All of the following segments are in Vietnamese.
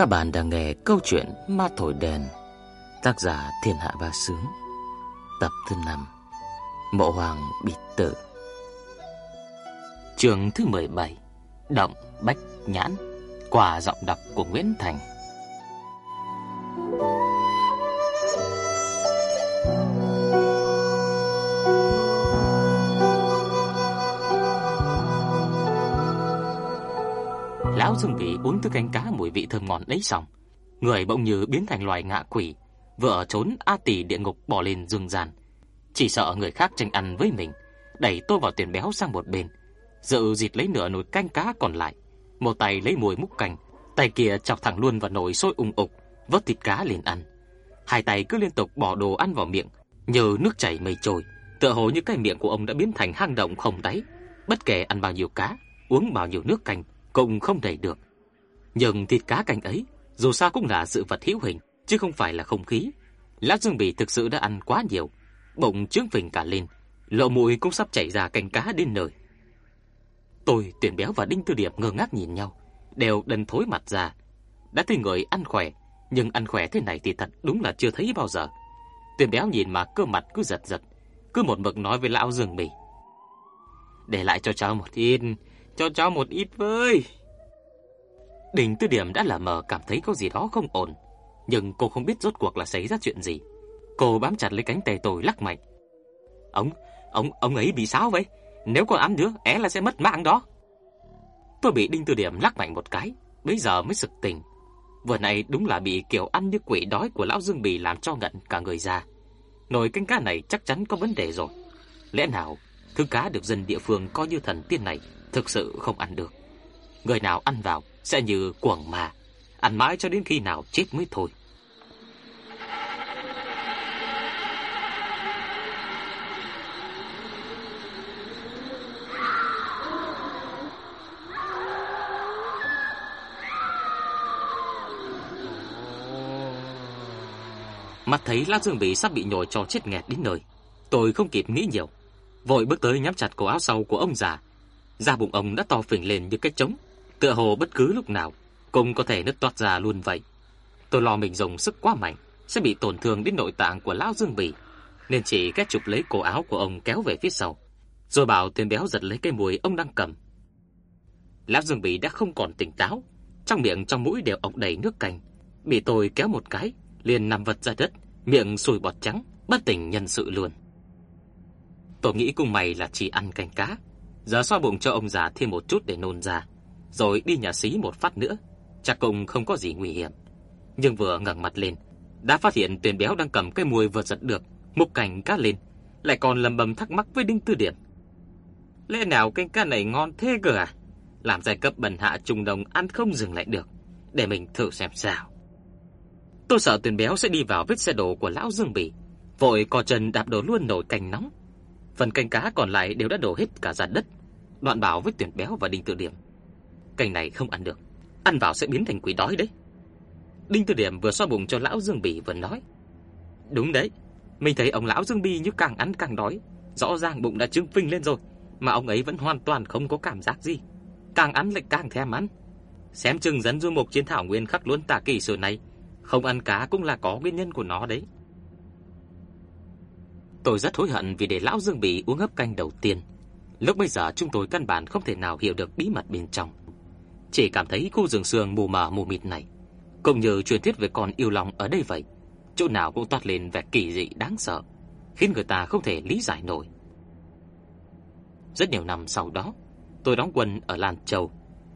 Các bạn đang nghe câu chuyện Ma Thổi Đèn, Tác giả Thiên Hạ Ba Sướng, Tập thứ 5 Mộ Hoàng Bị Tử. Trường thứ 17 Động Bách Nhãn Quả giọng đọc của Nguyễn Thành. Dương Bỉ uống thức canh cá mùi vị thơm ngon lấy xong, người bỗng như biến thành loài ngạ quỷ, vừa trốn a tỷ địa ngục bỏ lên dương gian. Chỉ sợ người khác tranh ăn với mình, đẩy tôi vào tiền béo sang một bên, dự dịt lấy nửa nồi canh cá còn lại, một tay lấy mùi múc canh, tay kia chọc thẳng luôn vào nồi sôi ung ục, vớt thịt cá lên ăn. Hai tay cứ liên tục bỏ đồ ăn vào miệng, như nước chảy mây trôi, tựa hồ như cái miệng của ông đã biến thành hang động không đáy, bất kể ăn bao nhiêu cá, uống bao nhiêu nước canh cũng không đầy được. Nhưng thịt cá cành ấy, dù sao cũng là sự vật hữu hình, chứ không phải là không khí. Lã Dương Bỉ thực sự đã ăn quá nhiều, bụng trướng phình cả lên, lộ mũi cũng sắp chảy ra cành cá đến nơi. Tôi, Tuyển Béo và Đinh Tư Điệp ngơ ngác nhìn nhau, đều đần thối mặt ra. Đã thấy người ăn khỏe, nhưng ăn khỏe thế này thì thật đúng là chưa thấy bao giờ. Tuyển Béo nhìn mà cơ mặt cứ giật giật, cứ một mực nói với lão Dương Bỉ. Để lại cho cháu một ít, cho cháu một ít với. Đỉnh Tư Điểm đã là mờ cảm thấy có gì đó không ổn, nhưng cô không biết rốt cuộc là xảy ra chuyện gì. Cô bám chặt lấy cánh tay tôi lắc mạnh. Ông, ông, ông ấy bị sao vậy? Nếu còn ám nữa, é là sẽ mất mạng đó. Tôi bị Đinh Tư Điểm lắc mạnh một cái, bây giờ mới sực tỉnh. Vừa nãy đúng là bị kiểu ăn như quỷ đói của lão Dương Bì làm cho ngận cả người ra. Nồi canh cá này chắc chắn có vấn đề rồi. Lẽ nào thứ cá được dân địa phương coi như thần tiên này thực sự không ăn được. Người nào ăn vào sẽ như cuồng mà, ăn mãi cho đến khi nào chết mới thôi. Mắt thấy lá Dương bị sắp bị nhồi cho chết nghẹt đến nơi, tôi không kịp nghĩ nhiều, vội bước tới nhắm chặt cổ áo sau của ông già, Da bụng ông đã to phình lên như cái trống, tựa hồ bất cứ lúc nào cũng có thể nứt toát ra luôn vậy. Tôi lo mình dùng sức quá mạnh sẽ bị tổn thương đến nội tạng của lão Dương Bỉ, nên chỉ cách chụp lấy cổ áo của ông kéo về phía sau, rồi bảo tên béo giật lấy cái mùi ông đang cầm. Lão Dương Bỉ đã không còn tỉnh táo, trong miệng trong mũi đều ọc đầy nước canh, bị tôi kéo một cái, liền nằm vật ra đất, miệng sùi bọt trắng, bất tỉnh nhân sự luôn. Tôi nghĩ cùng mày là chỉ ăn canh cá, Giờ xoa bụng cho ông già thêm một chút để nôn ra, rồi đi nhà xí một phát nữa, chắc cũng không có gì nguy hiểm. Nhưng vừa ngẩng mặt lên, đã phát hiện Tuyền Béo đang cầm cái mùi vừa giật được, mục cảnh cá lên, lại còn lầm bầm thắc mắc với Đinh Tư Điểm. Lẽ nào canh cá này ngon thế cơ à? Làm giai cấp bần hạ trung đồng ăn không dừng lại được, để mình thử xem sao. Tôi sợ Tuyền Béo sẽ đi vào vết xe đổ của lão Dương Bỉ, vội co chân đạp đổ luôn nồi canh nóng. Phần canh cá còn lại đều đã đổ hết cả ra đất, Đoạn bảo với tuyển béo và Đinh Tự Điểm. Canh này không ăn được, ăn vào sẽ biến thành quỷ đói đấy. Đinh Tự Điểm vừa xoa bụng cho lão Dương Bỉ vừa nói. Đúng đấy, mình thấy ông lão Dương Bỉ như càng ăn càng đói, rõ ràng bụng đã trương phình lên rồi, mà ông ấy vẫn hoàn toàn không có cảm giác gì. Càng ăn lại càng thèm ăn. Xem chừng dẫn du mục trên thảo nguyên khắc luôn tà kỳ sự này, không ăn cá cũng là có nguyên nhân của nó đấy. Tôi rất hối hận vì để lão Dương Bỉ uống hấp canh đầu tiên. Lúc bây giờ chúng tôi căn bản không thể nào hiểu được bí mật bên trong. Chỉ cảm thấy khu rừng sương mù mờ mù mịt này, cũng như truyền thuyết về con yêu lòng ở đây vậy, chỗ nào cũng toát lên vẻ kỳ dị đáng sợ, khiến người ta không thể lý giải nổi. Rất nhiều năm sau đó, tôi đóng quân ở Lan Châu,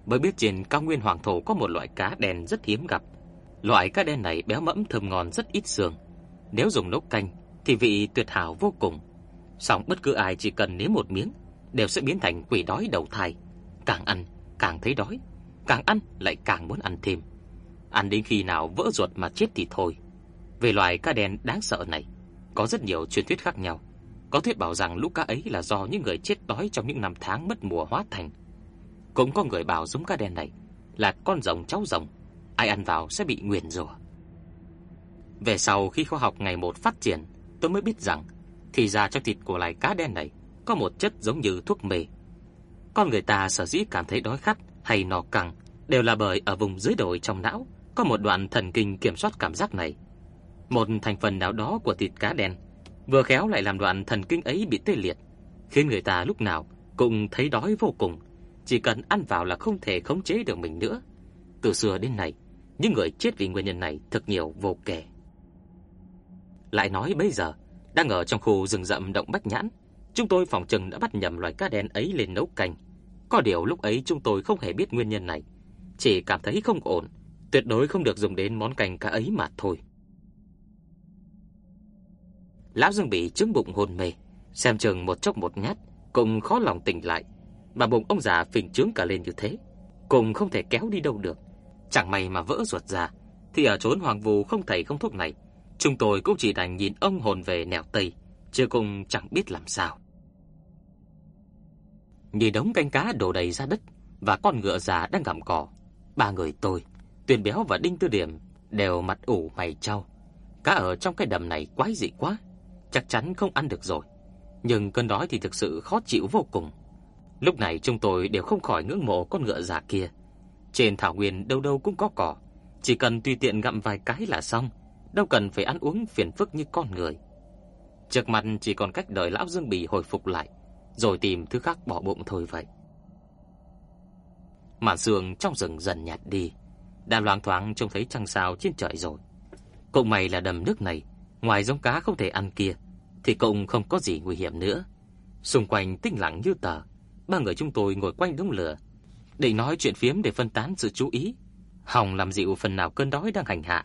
mới biết trên cao nguyên hoàng thổ có một loại cá đen rất hiếm gặp. Loại cá đen này béo mẫm thơm ngon rất ít xương, nếu dùng nấu canh thì vị tuyệt hảo vô cùng. Song bất cứ ai chỉ cần nếm một miếng đều sẽ biến thành quỷ đói đầu thai, càng ăn càng thấy đói, càng ăn lại càng muốn ăn thêm. Ăn đến khi nào vỡ ruột mà chết thì thôi. Về loài cá đen đáng sợ này, có rất nhiều truyền thuyết khác nhau. Có thuyết bảo rằng lũ cá ấy là do những người chết đói trong những năm tháng mất mùa hóa thành. Cũng có người bảo giống cá đen này là con rồng cháu rồng, ai ăn vào sẽ bị nguyền rủa. Về sau khi khoa học ngày một phát triển, tôi mới biết rằng thì ra trong thịt của loài cá đen này có một chất giống như thuốc mê. Con người ta sở dĩ cảm thấy đói khát hay no căng đều là bởi ở vùng dưới đồi trong não có một đoạn thần kinh kiểm soát cảm giác này. Một thành phần nào đó của thịt cá đen vừa khéo lại làm đoạn thần kinh ấy bị tê liệt, khiến người ta lúc nào cũng thấy đói vô cùng, chỉ cần ăn vào là không thể khống chế được mình nữa. Từ xưa đến nay, những người chết vì nguyên nhân này thật nhiều vô kể. Lại nói bây giờ, đang ở trong khu rừng rậm động Bách Nhãn, chúng tôi phòng chừng đã bắt nhầm loài cá đen ấy lên nấu canh. Có điều lúc ấy chúng tôi không hề biết nguyên nhân này, chỉ cảm thấy không ổn, tuyệt đối không được dùng đến món canh cá ấy mà thôi. Lão Dương bị chứng bụng hôn mê, xem chừng một chốc một nhát, cũng khó lòng tỉnh lại, mà bụng ông già phình trướng cả lên như thế, cũng không thể kéo đi đâu được. Chẳng may mà vỡ ruột ra, thì ở chốn hoàng vù không thầy không thuốc này, chúng tôi cũng chỉ đành nhìn ông hồn về nẻo tây, chưa cùng chẳng biết làm sao. Nhìn đống canh cá đổ đầy ra đất và con ngựa già đang gặm cỏ, ba người tôi, Tuyền Béo và Đinh Tư Điểm đều mặt ủ mày trao. Cá ở trong cái đầm này quái dị quá, chắc chắn không ăn được rồi. Nhưng cơn đói thì thực sự khó chịu vô cùng. Lúc này chúng tôi đều không khỏi ngưỡng mộ con ngựa già kia. Trên thảo nguyên đâu đâu cũng có cỏ, chỉ cần tùy tiện gặm vài cái là xong, đâu cần phải ăn uống phiền phức như con người. Trước mặt chỉ còn cách đợi lão Dương Bì hồi phục lại, rồi tìm thứ khác bỏ bụng thôi vậy. Màn sương trong rừng dần nhạt đi, đã loáng thoáng trông thấy trăng sao trên trời rồi. cậu mày là đầm nước này, ngoài giống cá không thể ăn kia, thì cậu không có gì nguy hiểm nữa. Xung quanh tĩnh lặng như tờ, ba người chúng tôi ngồi quanh đống lửa, định nói chuyện phiếm để phân tán sự chú ý, hòng làm dịu phần nào cơn đói đang hành hạ.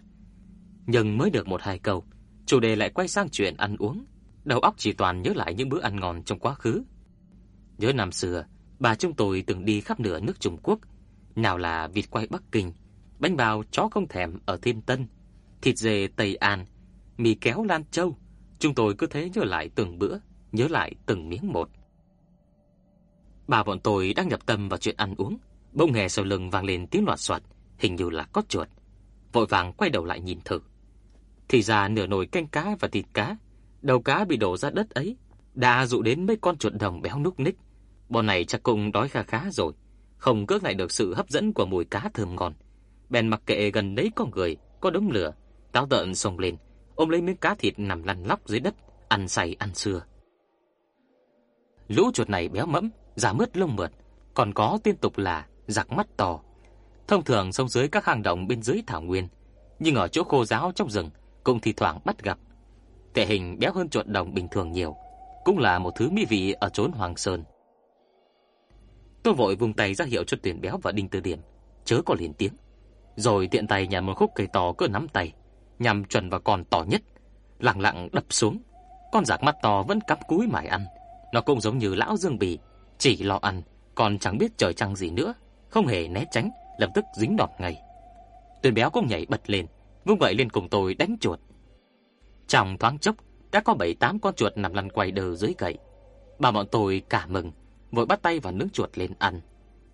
Nhưng mới được một hai câu, chủ đề lại quay sang chuyện ăn uống, đầu óc chỉ toàn nhớ lại những bữa ăn ngon trong quá khứ. Nhớ năm xưa, bà chúng tôi từng đi khắp nửa nước Trung Quốc, nào là vịt quay Bắc Kinh, bánh bao chó không thèm ở Thiên Tân, thịt dê Tây An, mì kéo Lan Châu. Chúng tôi cứ thế nhớ lại từng bữa, nhớ lại từng miếng một. Bà bọn tôi đang nhập tâm vào chuyện ăn uống, bỗng nghe sau lưng vang lên tiếng loạt soạt, hình như là có chuột. Vội vàng quay đầu lại nhìn thử. Thì ra nửa nồi canh cá và thịt cá, đầu cá bị đổ ra đất ấy, đã dụ đến mấy con chuột đồng béo núc ních. Bọn này chắc cũng đói kha khá rồi, không cưỡng lại được sự hấp dẫn của mùi cá thơm ngon. Bèn mặc kệ gần đấy có người, có đống lửa, táo tợn xông lên, ôm lấy miếng cá thịt nằm lăn lóc dưới đất, ăn say ăn xưa. Lũ chuột này béo mẫm, da mướt lông mượt, còn có tiên tục là giặc mắt to. Thông thường sống dưới các hang động bên dưới thảo nguyên, nhưng ở chỗ khô giáo trong rừng cũng thi thoảng bắt gặp. Thể hình béo hơn chuột đồng bình thường nhiều, cũng là một thứ mỹ vị ở chốn Hoàng Sơn. Tôi vội vùng tay ra hiệu cho Tuyển Béo và Đinh Tư Điểm, chớ có liền tiếng. Rồi tiện tay nhặt một khúc cây to cỡ nắm tay, nhằm chuẩn vào con to nhất, lặng lặng đập xuống. Con giặc mắt to vẫn cắm cúi mải ăn, nó cũng giống như lão Dương Bì, chỉ lo ăn, còn chẳng biết trời trăng gì nữa, không hề né tránh, lập tức dính đọt ngay. Tuyền béo cũng nhảy bật lên, vung vậy lên cùng tôi đánh chuột. Trong thoáng chốc, đã có bảy tám con chuột nằm lăn quay đờ dưới gậy. Bà bọn tôi cả mừng, vội bắt tay vào nướng chuột lên ăn.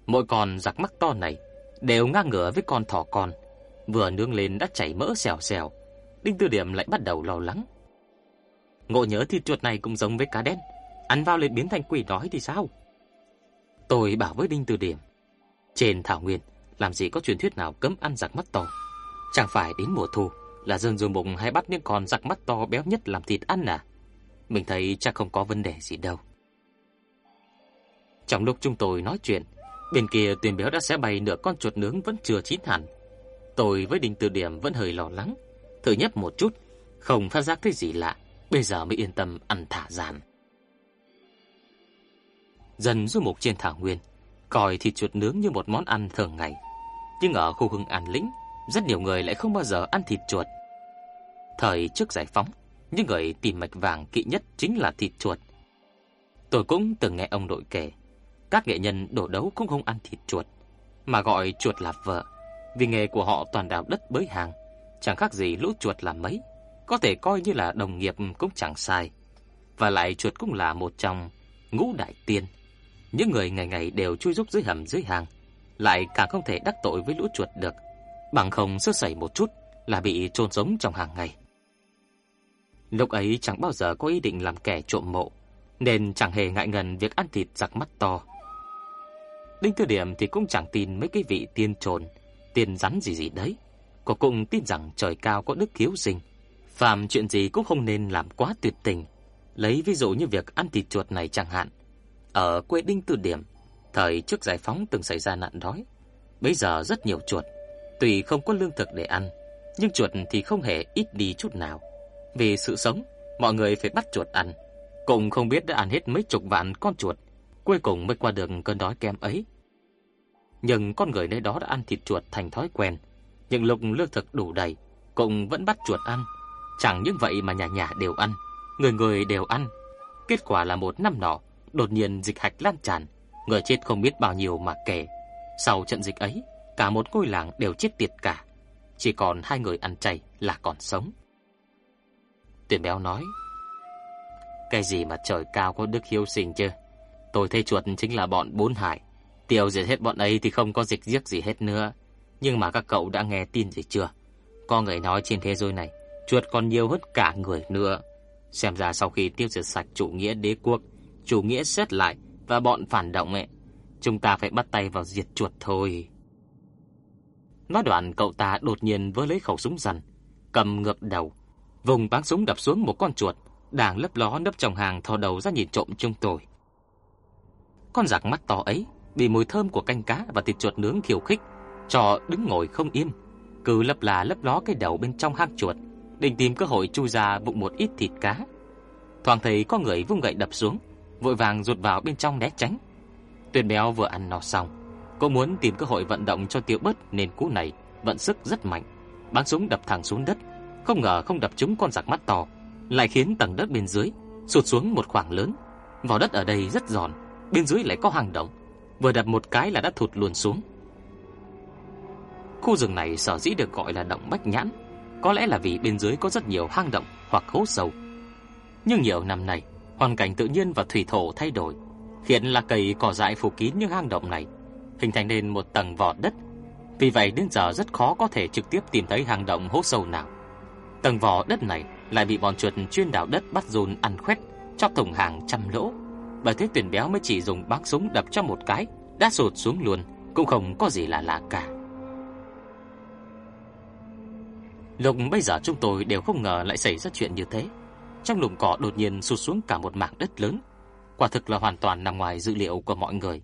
Mỗi con giặc mắt to này đều ngang ngửa với con thỏ con, vừa nướng lên đã chảy mỡ xèo xèo. Đinh Tư Điểm lại bắt đầu lo lắng. Ngộ nhớ thịt chuột này cũng giống với cá đen, ăn vào liền biến thành quỷ đói thì sao? Tôi bảo với Đinh Tư Điểm, trên thảo nguyên làm gì có truyền thuyết nào cấm ăn giặc mắt to. Chẳng phải đến mùa thu là dân dùng bụng hay bắt những con giặc mắt to béo nhất làm thịt ăn à? Mình thấy chắc không có vấn đề gì đâu. Trong lúc chúng tôi nói chuyện, bên kia tuyển béo đã xé bay nửa con chuột nướng vẫn chưa chín hẳn. Tôi với đình từ Điểm vẫn hơi lo lắng, thử nhấp một chút, không phát giác thấy gì lạ, bây giờ mới yên tâm ăn thả giàn. Dần du mục trên thảo nguyên, coi thịt chuột nướng như một món ăn thường ngày. Nhưng ở khu hưng an lĩnh, rất nhiều người lại không bao giờ ăn thịt chuột. Thời trước giải phóng, những người tìm mạch vàng kỵ nhất chính là thịt chuột. Tôi cũng từng nghe ông nội kể, các nghệ nhân đổ đấu cũng không ăn thịt chuột, mà gọi chuột là vợ, vì nghề của họ toàn đào đất bới hàng, chẳng khác gì lũ chuột làm mấy, có thể coi như là đồng nghiệp cũng chẳng sai. Và lại chuột cũng là một trong ngũ đại tiên. Những người ngày ngày đều chui rúc dưới hầm dưới hàng, lại càng không thể đắc tội với lũ chuột được, bằng không sơ sẩy một chút là bị chôn sống trong hàng ngày. Lúc ấy chẳng bao giờ có ý định làm kẻ trộm mộ, nên chẳng hề ngại ngần việc ăn thịt giặc mắt to. Đinh Tư Điểm thì cũng chẳng tin mấy cái vị tiên trồn, tiên rắn gì gì đấy. Cô cũng tin rằng trời cao có đức hiếu sinh, phàm chuyện gì cũng không nên làm quá tuyệt tình. Lấy ví dụ như việc ăn thịt chuột này chẳng hạn. Ở quê Đinh Tư Điểm, thời trước giải phóng từng xảy ra nạn đói. Bây giờ rất nhiều chuột, tuy không có lương thực để ăn, nhưng chuột thì không hề ít đi chút nào. Vì sự sống, mọi người phải bắt chuột ăn. Cũng không biết đã ăn hết mấy chục vạn con chuột, cuối cùng mới qua được cơn đói kem ấy. Nhưng con người nơi đó đã ăn thịt chuột thành thói quen, những lục lương thực đủ đầy, cũng vẫn bắt chuột ăn. Chẳng những vậy mà nhà nhà đều ăn, người người đều ăn. Kết quả là một năm nọ, đột nhiên dịch hạch lan tràn, người chết không biết bao nhiêu mà kể. Sau trận dịch ấy, cả một ngôi làng đều chết tiệt cả. Chỉ còn hai người ăn chay là còn sống. Tuyển béo nói, Cái gì mà trời cao có đức hiếu sinh chứ? Tôi thấy chuột chính là bọn bốn hải. Tiêu diệt hết bọn ấy thì không có dịch giếc gì hết nữa. Nhưng mà các cậu đã nghe tin gì chưa? Có người nói trên thế giới này, chuột còn nhiều hơn cả người nữa. Xem ra sau khi tiêu diệt sạch chủ nghĩa đế quốc, chủ nghĩa xét lại và bọn phản động ấy, chúng ta phải bắt tay vào diệt chuột thôi. Nói đoạn cậu ta đột nhiên vớ lấy khẩu súng rằn, cầm ngược đầu, vùng bắn súng đập xuống một con chuột đang lấp ló nấp trong hàng thò đầu ra nhìn trộm chúng tôi. Con giặc mắt to ấy bị mùi thơm của canh cá và thịt chuột nướng khiêu khích, cho đứng ngồi không yên, cứ lấp là lấp ló cái đầu bên trong hang chuột, định tìm cơ hội chui ra vụng một ít thịt cá. Thoáng thấy có người vung gậy đập xuống, vội vàng rụt vào bên trong né tránh. Tuyền béo vừa ăn no xong, cô muốn tìm cơ hội vận động cho tiêu bớt nên cú này vận sức rất mạnh, bắn súng đập thẳng xuống đất, không ngờ không đập trúng con giặc mắt to, lại khiến tầng đất bên dưới sụt xuống một khoảng lớn. vỏ đất ở đây rất giòn, bên dưới lại có hang động, vừa đập một cái là đã thụt luôn xuống. Khu rừng này sở dĩ được gọi là động Bách Nhãn, có lẽ là vì bên dưới có rất nhiều hang động hoặc hố sâu. Nhưng nhiều năm nay, hoàn cảnh tự nhiên và thủy thổ thay đổi, khiến là cây cỏ dại phủ kín những hang động này, hình thành nên một tầng vỏ đất. Vì vậy đến giờ rất khó có thể trực tiếp tìm thấy hang động hố sâu nào. Tầng vỏ đất này lại bị bọn chuột chuyên đào đất bắt dùn ăn khoét, chọc thủng hàng trăm lỗ. Bởi thế tuyển béo mới chỉ dùng bác súng đập cho một cái, đã sụt xuống luôn, cũng không có gì là lạ cả. Lúc bây giờ chúng tôi đều không ngờ lại xảy ra chuyện như thế. Trong lùm cỏ đột nhiên sụt xuống cả một mảng đất lớn. Quả thực là hoàn toàn nằm ngoài dữ liệu của mọi người.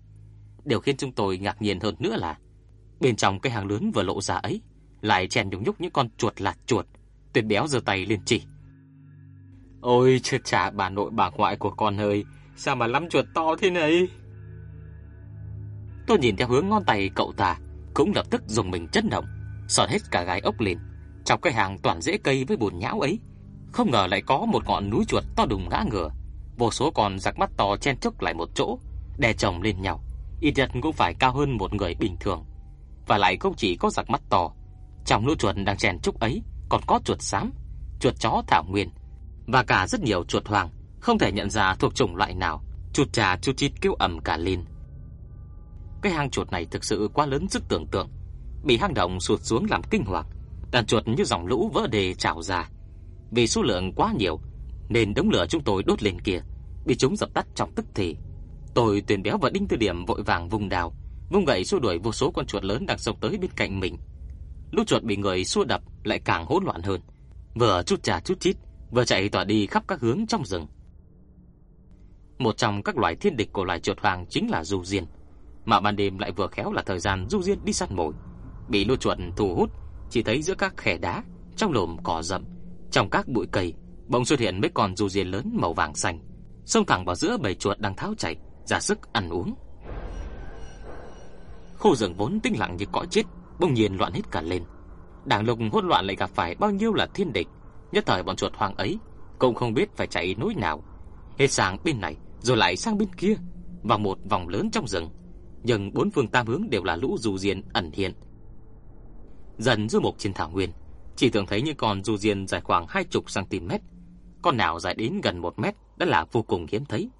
Điều khiến chúng tôi ngạc nhiên hơn nữa là bên trong cái hàng lớn vừa lộ ra ấy lại chèn nhúng nhúc những con chuột lạt chuột. Tuyệt béo giơ tay lên chỉ. Ôi chết trả bà nội bà ngoại của con ơi, sao mà lắm chuột to thế này? Tôi nhìn theo hướng ngón tay cậu ta, cũng lập tức dùng mình chấn động, sọt hết cả gai ốc lên. Trong cái hàng toàn rễ cây với bùn nhão ấy, không ngờ lại có một ngọn núi chuột to đùng ngã ngửa. Vô số còn giặc mắt to chen chúc lại một chỗ, đè chồng lên nhau. Ít nhất cũng phải cao hơn một người bình thường. Và lại không chỉ có giặc mắt to, trong lũ chuột đang chen chúc ấy còn có chuột xám, chuột chó thảo nguyên và cả rất nhiều chuột hoàng, không thể nhận ra thuộc chủng loại nào. Chuột trà chu chít kêu ầm cả lên. Cái hang chuột này thực sự quá lớn sức tưởng tượng, bị hang động sụt xuống làm kinh hoàng đàn chuột như dòng lũ vỡ đề trào ra. Vì số lượng quá nhiều, nên đống lửa chúng tôi đốt lên kia bị chúng dập tắt trong tức thì. Tôi tuyển béo và đinh tư điểm vội vàng vùng đào, vung gậy xua đuổi vô số con chuột lớn đang sộc tới bên cạnh mình. Lũ chuột bị người xua đập lại càng hỗn loạn hơn, vừa chút trà chút chít, vừa chạy tỏa đi khắp các hướng trong rừng. Một trong các loài thiên địch của loài chuột hoàng chính là du diên, mà ban đêm lại vừa khéo là thời gian du diên đi săn mồi, bị lũ chuột thu hút chỉ thấy giữa các khe đá, trong lồm cỏ rậm, trong các bụi cây, bỗng xuất hiện mấy con du diên lớn màu vàng xanh, xông thẳng vào giữa bầy chuột đang tháo chạy, ra sức ăn uống. Khu rừng vốn tĩnh lặng như cõi chết, bỗng nhiên loạn hết cả lên. Đảng lục hỗn loạn lại gặp phải bao nhiêu là thiên địch, nhất thời bọn chuột hoang ấy cũng không biết phải chạy núi nào, hết sang bên này rồi lại sang bên kia, vào một vòng lớn trong rừng, nhưng bốn phương tám hướng đều là lũ du diên ẩn hiện Dần du mục trên thảo nguyên, chỉ tưởng thấy những con du diên dài khoảng 20 cm, con nào dài đến gần 1 mét đã là vô cùng hiếm thấy.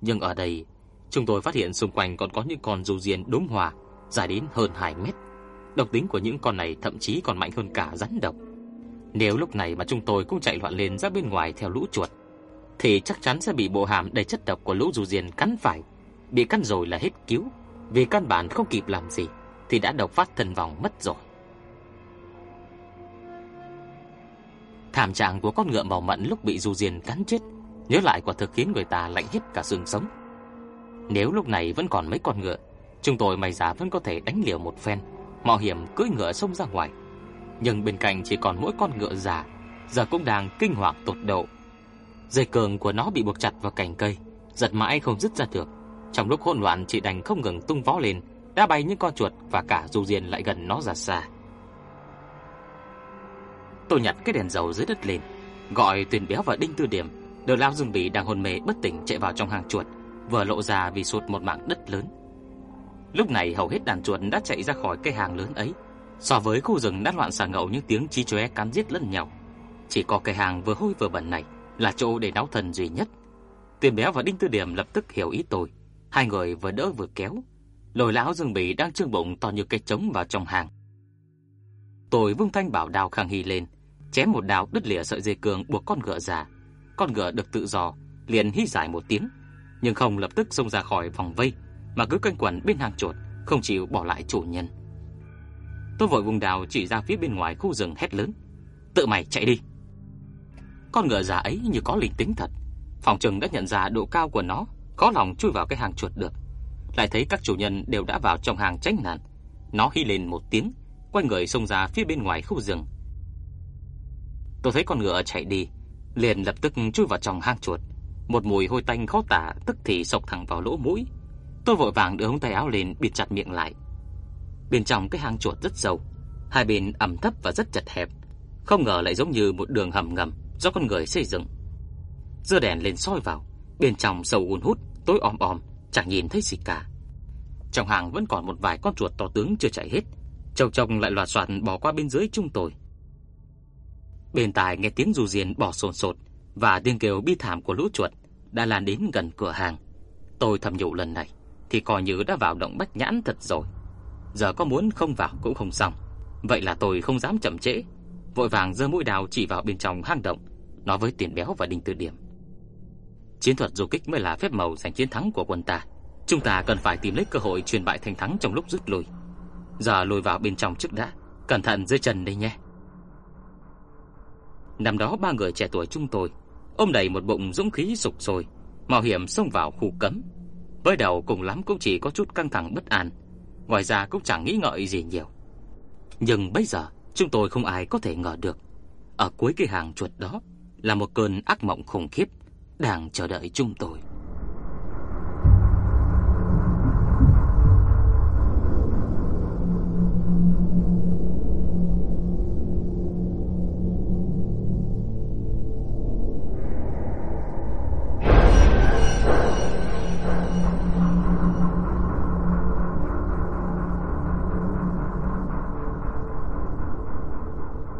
Nhưng ở đây, chúng tôi phát hiện xung quanh còn có những con du diên đốm hòa dài đến hơn 2 mét. Độc tính của những con này thậm chí còn mạnh hơn cả rắn độc. Nếu lúc này mà chúng tôi cũng chạy loạn lên ra bên ngoài theo lũ chuột, thì chắc chắn sẽ bị bộ hàm đầy chất độc của lũ dù diền cắn phải. Bị cắn rồi là hết cứu, vì căn bản không kịp làm gì thì đã độc phát thần vòng mất rồi. Thảm trạng của con ngựa màu mận lúc bị dù diền cắn chết, nhớ lại quả thực khiến người ta lạnh hết cả xương sống. Nếu lúc này vẫn còn mấy con ngựa, chúng tôi may ra vẫn có thể đánh liều một phen, mạo hiểm cưỡi ngựa xông ra ngoài. Nhưng bên cạnh chỉ còn mỗi con ngựa già, giờ cũng đang kinh hoàng tột độ. Dây cường của nó bị buộc chặt vào cành cây, giật mãi không dứt ra được. Trong lúc hỗn loạn chị đành không ngừng tung vó lên, đã bay những con chuột và cả Du Diên lại gần nó ra xa. Tôi nhặt cái đèn dầu dưới đất lên, gọi Tuyền Béo và Đinh Tư Điểm, đều lao rừng Bỉ đang hôn mê bất tỉnh chạy vào trong hang chuột, vừa lộ ra vì sụt một mảng đất lớn. Lúc này hầu hết đàn chuột đã chạy ra khỏi cây hàng lớn ấy, so với khu rừng đã loạn xà ngậu những tiếng chí chóe cắn giết lẫn nhau. Chỉ có cây hàng vừa hôi vừa bẩn này là chỗ để náo thần duy nhất. Tiền Béo và Đinh Tư Điểm lập tức hiểu ý tôi, hai người vừa đỡ vừa kéo, Lồi lão Dương Bỉ đang trương bụng to như cây trống vào trong hàng. Tôi vung thanh bảo đào khang hy lên, chém một đào đứt lìa sợi dây cường buộc con ngựa già. Con ngựa được tự do, liền hí giải một tiếng, nhưng không lập tức xông ra khỏi vòng vây, mà cứ quanh quẩn bên hàng chuột, không chịu bỏ lại chủ nhân. Tôi vội vùng đào chỉ ra phía bên ngoài khu rừng hét lớn: "Tự mày chạy đi!" Con ngựa già ấy như có linh tính thật, phòng trừng đã nhận ra độ cao của nó, có lòng chui vào cái hàng chuột được. Lại thấy các chủ nhân đều đã vào trong hàng tránh nạn, nó hí lên một tiếng, quay người xông ra phía bên ngoài khu rừng. Tôi thấy con ngựa chạy đi, liền lập tức chui vào trong hang chuột. Một mùi hôi tanh khó tả tức thì sộc thẳng vào lỗ mũi. Tôi vội vàng đưa ống tay áo lên bịt chặt miệng lại. Bên trong cái hang chuột rất sâu, hai bên ẩm thấp và rất chật hẹp, không ngờ lại giống như một đường hầm ngầm do con người xây dựng. Dưa đèn lên soi vào, bên trong sâu un hút, tối om om, chẳng nhìn thấy gì cả. Trong hàng vẫn còn một vài con chuột to tướng chưa chạy hết, chồng chồng lại loạt soạt bỏ qua bên dưới chúng tôi. Bên tai nghe tiếng du diền bỏ sồn sột và tiếng kêu bi thảm của lũ chuột đã lan đến gần cửa hàng. Tôi thầm nhủ lần này thì coi như đã vào động bách nhãn thật rồi. Giờ có muốn không vào cũng không xong. Vậy là tôi không dám chậm trễ, vội vàng giơ mũi đào chỉ vào bên trong hang động, nói với Tiền Béo và Đinh Tư Điểm. Chiến thuật du kích mới là phép màu giành chiến thắng của quân ta. Chúng ta cần phải tìm lấy cơ hội truyền bại thành thắng trong lúc rút lui. Giờ lùi vào bên trong trước đã, cẩn thận dưới chân đây nhé. Năm đó ba người trẻ tuổi chúng tôi ôm đầy một bụng dũng khí sục sôi, mạo hiểm xông vào khu cấm. Với đầu cùng lắm cũng chỉ có chút căng thẳng bất an, ngoài ra cũng chẳng nghĩ ngợi gì nhiều. Nhưng bây giờ, chúng tôi không ai có thể ngờ được, ở cuối cái hàng chuột đó là một cơn ác mộng khủng khiếp đang chờ đợi chúng tôi.